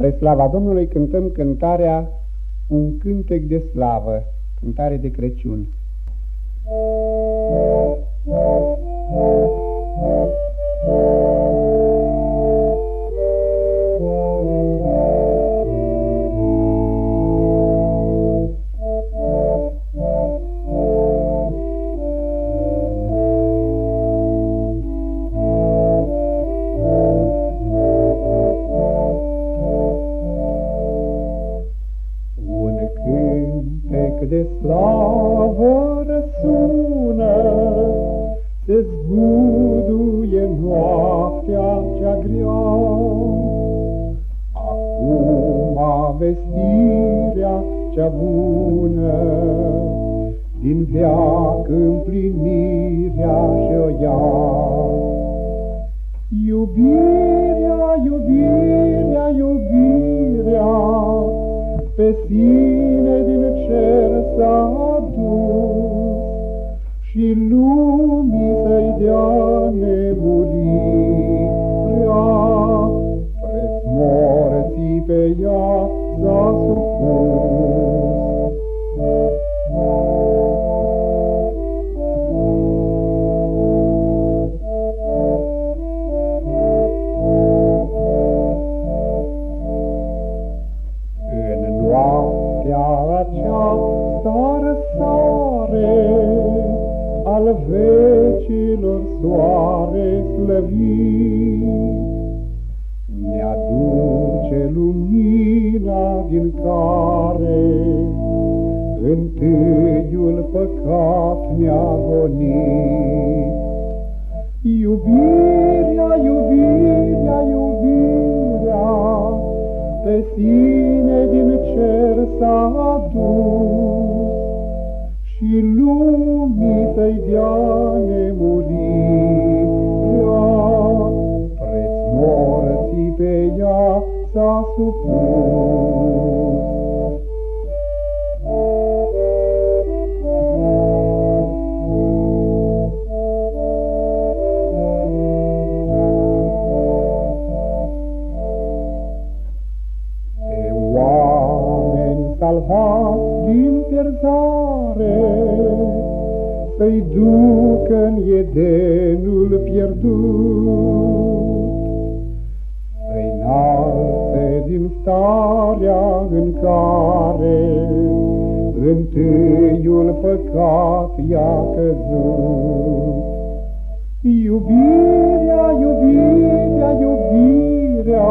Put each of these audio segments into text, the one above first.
Spre slava Domnului cântăm cântarea Un cântec de slavă, cântare de Crăciun. De slavă răsună, Se zguduie noaptea cea grea. Acum vestirea cea bună, Din veac împlinirea și-o ia. Iubirea, iubirea, iubirea, Pe sine noaptea aceasta răsare al vecilor soare slăvit. Ne aduce lumina din care întâiul păcat ne-a gonit. Iubirea, iubirea, iubirea, pe sine din cer s-a adus și lumii să-i dea nemurirea. Preț morții pe ea s-a supus. Oameni salvați din pierzare, Să-i ducă în Edenul pierdut, Să-i nalte din starea în care Întâiul păcat i-a căzut. Iubirea, iubirea, iubirea,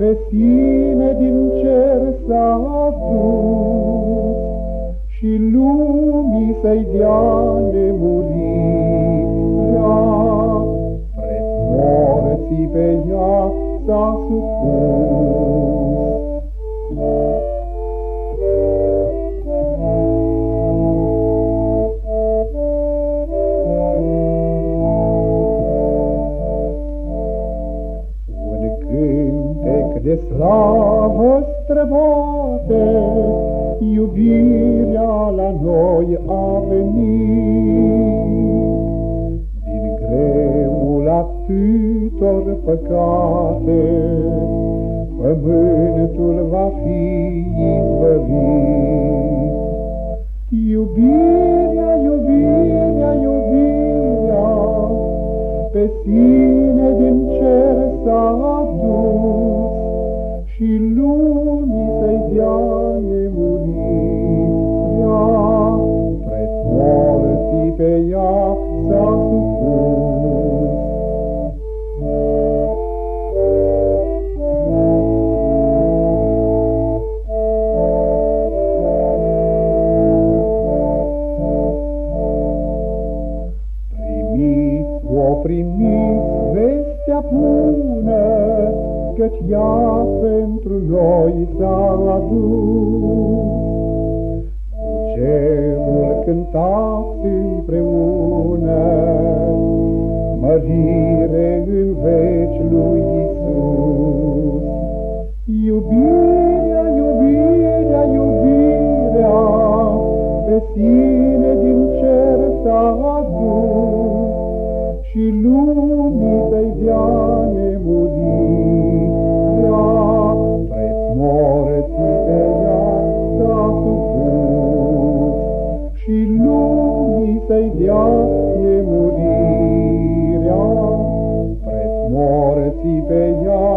pe sine din cer s-a adus și lumii să-i dea nemurirea. Preț morții pe ea s-a supus. De slavă străbate, Iubirea la noi a venit. Din greul atâtor păcate, Pământul va fi izbăvit. Iubirea, iubirea, iubirea, pe sine și voi da s-a adus. Cerul cântat împreună, mărire în veci lui Isus. Iubirea, iubirea, iubirea, pe sine din cer s-a adus. Bella.